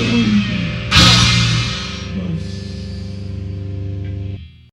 Amen.